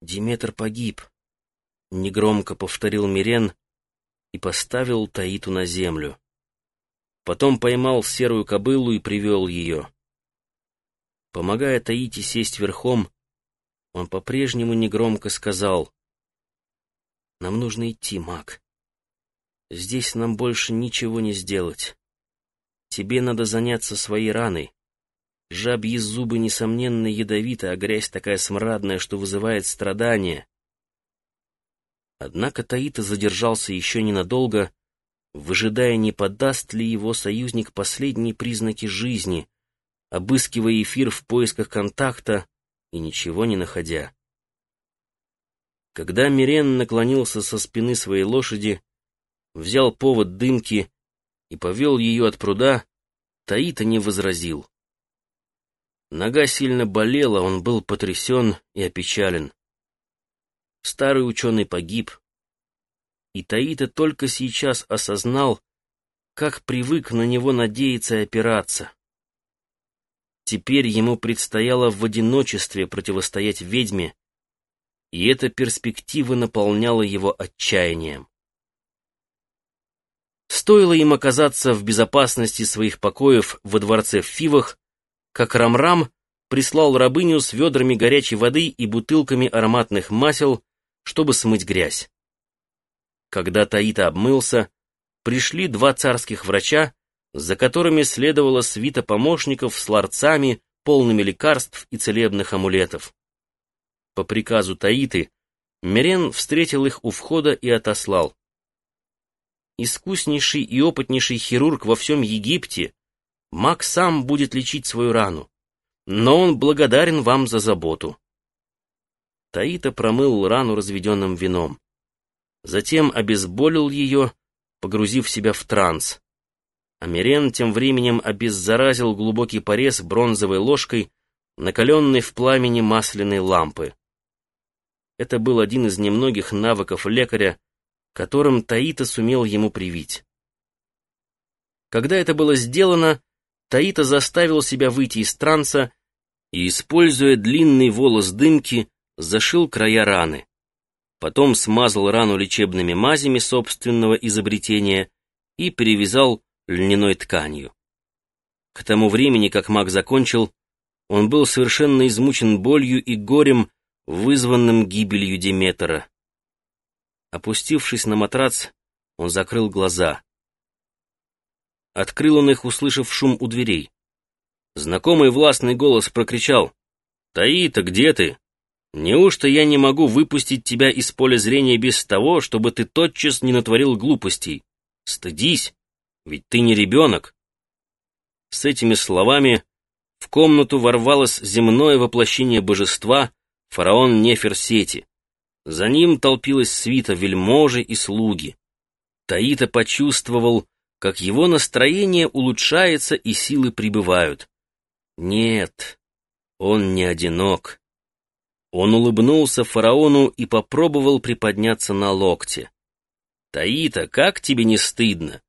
Диметр погиб, — негромко повторил Мирен и поставил Таиту на землю. Потом поймал серую кобылу и привел ее. Помогая Таите сесть верхом, он по-прежнему негромко сказал, «Нам нужно идти, маг. Здесь нам больше ничего не сделать. Тебе надо заняться своей раной. Жабьи зубы, несомненно, ядовиты, а грязь такая смрадная, что вызывает страдания». Однако Таита задержался еще ненадолго, выжидая, не подаст ли его союзник последние признаки жизни, обыскивая эфир в поисках контакта и ничего не находя. Когда Мирен наклонился со спины своей лошади, взял повод дымки и повел ее от пруда, Таита не возразил. Нога сильно болела, он был потрясен и опечален. Старый ученый погиб, и Таита только сейчас осознал, как привык на него надеяться и опираться. Теперь ему предстояло в одиночестве противостоять ведьме, и эта перспектива наполняла его отчаянием. Стоило им оказаться в безопасности своих покоев во дворце в Фивах, как Рамрам прислал рабыню с ведрами горячей воды и бутылками ароматных масел, чтобы смыть грязь. Когда Таита обмылся, пришли два царских врача, за которыми следовала свита помощников с ларцами, полными лекарств и целебных амулетов. По приказу Таиты Мерен встретил их у входа и отослал. Искуснейший и опытнейший хирург во всем Египте, маг сам будет лечить свою рану, но он благодарен вам за заботу. Таита промыл рану разведенным вином. Затем обезболил ее, погрузив себя в транс. Амирен тем временем обеззаразил глубокий порез бронзовой ложкой, накаленной в пламени масляной лампы. Это был один из немногих навыков лекаря, которым Таита сумел ему привить. Когда это было сделано, Таита заставил себя выйти из транса и, используя длинный волос дымки, зашил края раны. Потом смазал рану лечебными мазями собственного изобретения и перевязал льняной тканью. К тому времени, как маг закончил, он был совершенно измучен болью и горем, вызванным гибелью Деметра. Опустившись на матрац, он закрыл глаза. Открыл он их, услышав шум у дверей. Знакомый властный голос прокричал «Таита, где ты? Неужто я не могу выпустить тебя из поля зрения без того, чтобы ты тотчас не натворил глупостей? Стыдись!» Ведь ты не ребенок. С этими словами в комнату ворвалось земное воплощение божества, фараон Неферсети. За ним толпилась свита вельможи и слуги. Таита почувствовал, как его настроение улучшается и силы прибывают. Нет, он не одинок. Он улыбнулся фараону и попробовал приподняться на локте. «Таита, как тебе не стыдно?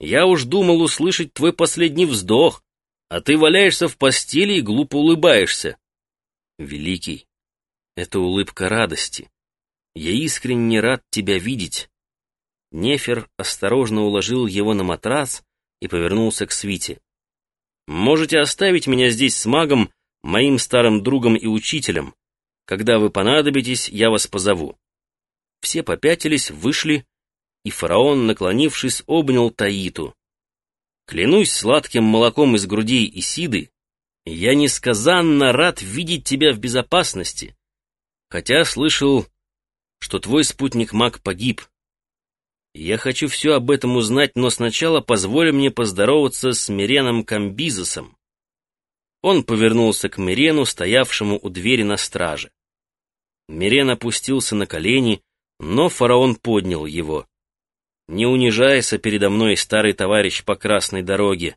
Я уж думал услышать твой последний вздох, а ты валяешься в постели и глупо улыбаешься. Великий, это улыбка радости. Я искренне рад тебя видеть. Нефер осторожно уложил его на матрас и повернулся к свите. Можете оставить меня здесь с магом, моим старым другом и учителем. Когда вы понадобитесь, я вас позову. Все попятились, вышли, и фараон, наклонившись, обнял Таиту. «Клянусь сладким молоком из грудей Исиды, я несказанно рад видеть тебя в безопасности, хотя слышал, что твой спутник-маг погиб. Я хочу все об этом узнать, но сначала позволь мне поздороваться с Миреном Камбизосом». Он повернулся к Мирену, стоявшему у двери на страже. Мирен опустился на колени, но фараон поднял его. Не унижайся передо мной, старый товарищ по красной дороге.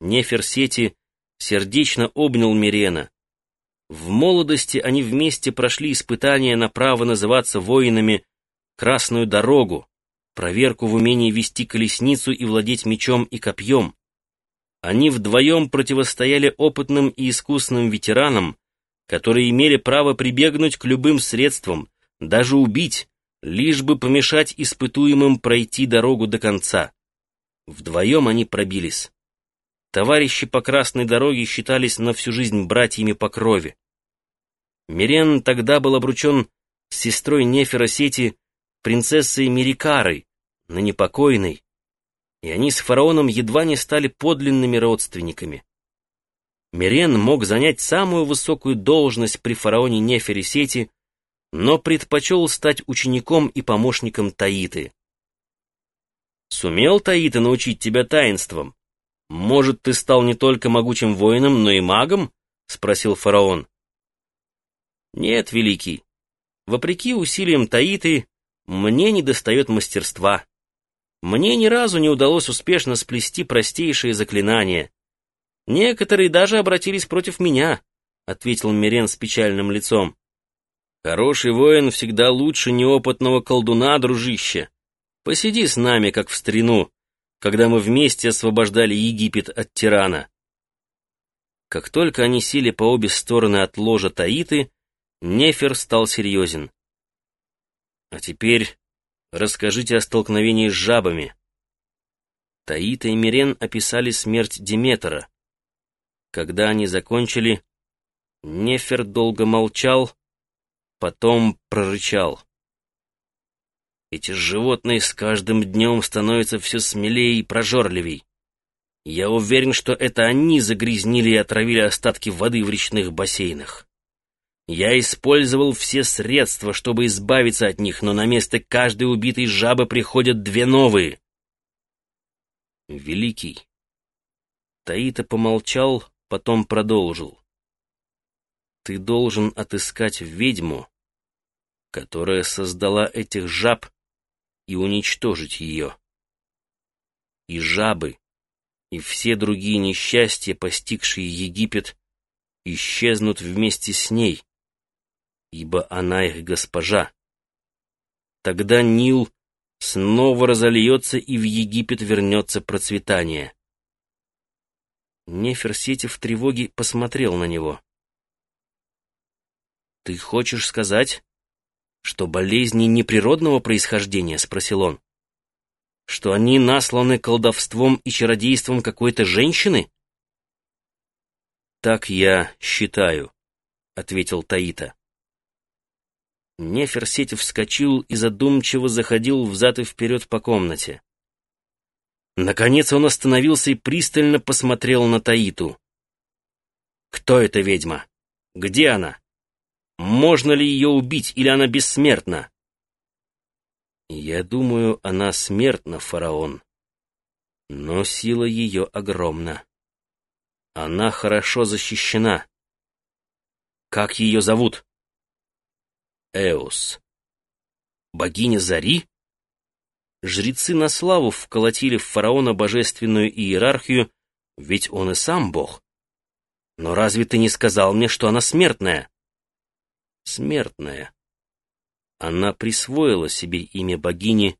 Неферсети сердечно обнял Мирена. В молодости они вместе прошли испытания на право называться воинами «Красную дорогу», проверку в умении вести колесницу и владеть мечом и копьем. Они вдвоем противостояли опытным и искусным ветеранам, которые имели право прибегнуть к любым средствам, даже убить, лишь бы помешать испытуемым пройти дорогу до конца. Вдвоем они пробились. Товарищи по красной дороге считались на всю жизнь братьями по крови. Мирен тогда был обручен с сестрой Нефера Сети, принцессой Мирикарой, на непокойной, и они с фараоном едва не стали подлинными родственниками. Мирен мог занять самую высокую должность при фараоне Нефере Сети, но предпочел стать учеником и помощником Таиты. «Сумел Таита научить тебя таинствам? Может, ты стал не только могучим воином, но и магом?» — спросил фараон. «Нет, великий, вопреки усилиям Таиты, мне недостает мастерства. Мне ни разу не удалось успешно сплести простейшие заклинания. Некоторые даже обратились против меня», — ответил Мирен с печальным лицом. Хороший воин всегда лучше неопытного колдуна, дружище. Посиди с нами, как в старину, когда мы вместе освобождали Египет от тирана. Как только они сели по обе стороны от ложа Таиты, Нефер стал серьезен. А теперь расскажите о столкновении с жабами. Таита и Мирен описали смерть Диметра. Когда они закончили, Нефер долго молчал, потом прорычал. Эти животные с каждым днем становятся все смелее и прожорливей. Я уверен, что это они загрязнили и отравили остатки воды в речных бассейнах. Я использовал все средства, чтобы избавиться от них, но на место каждой убитой жабы приходят две новые. Великий. Таита помолчал, потом продолжил. Ты должен отыскать ведьму, которая создала этих жаб, и уничтожить ее. И жабы, и все другие несчастья, постигшие Египет, исчезнут вместе с ней, ибо она их госпожа. Тогда Нил снова разольется, и в Египет вернется процветание. Неферсити в тревоге посмотрел на него. «Ты хочешь сказать, «Что болезни неприродного происхождения?» — спросил он. «Что они насланы колдовством и чародейством какой-то женщины?» «Так я считаю», — ответил Таита. Неферсетев вскочил и задумчиво заходил взад и вперед по комнате. Наконец он остановился и пристально посмотрел на Таиту. «Кто эта ведьма? Где она?» Можно ли ее убить, или она бессмертна? Я думаю, она смертна, фараон. Но сила ее огромна. Она хорошо защищена. Как ее зовут? Эос. Богиня Зари? Жрецы на славу вколотили в фараона божественную иерархию, ведь он и сам бог. Но разве ты не сказал мне, что она смертная? смертная. Она присвоила себе имя богини,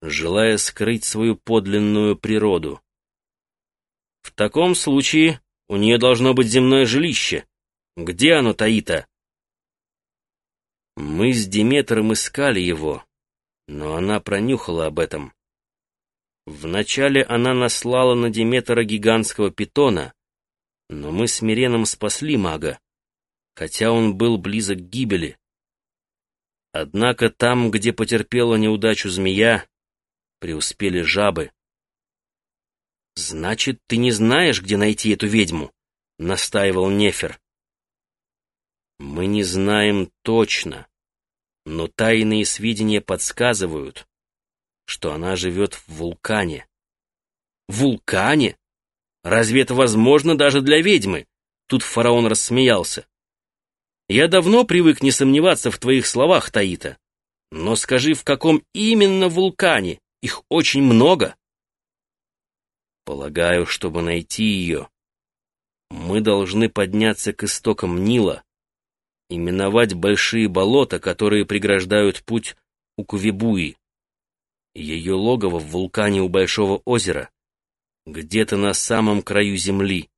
желая скрыть свою подлинную природу. В таком случае у нее должно быть земное жилище. Где оно, Таита? Мы с Диметром искали его, но она пронюхала об этом. Вначале она наслала на Диметра гигантского питона, но мы с Миреном спасли мага хотя он был близок к гибели. Однако там, где потерпела неудачу змея, преуспели жабы. «Значит, ты не знаешь, где найти эту ведьму?» — настаивал Нефер. «Мы не знаем точно, но тайные сведения подсказывают, что она живет в вулкане». «Вулкане? Разве это возможно даже для ведьмы?» Тут фараон рассмеялся. Я давно привык не сомневаться в твоих словах, Таита. Но скажи, в каком именно вулкане? Их очень много. Полагаю, чтобы найти ее, мы должны подняться к истокам Нила и миновать большие болота, которые преграждают путь у Кувибуи. Ее логово в вулкане у Большого озера, где-то на самом краю земли.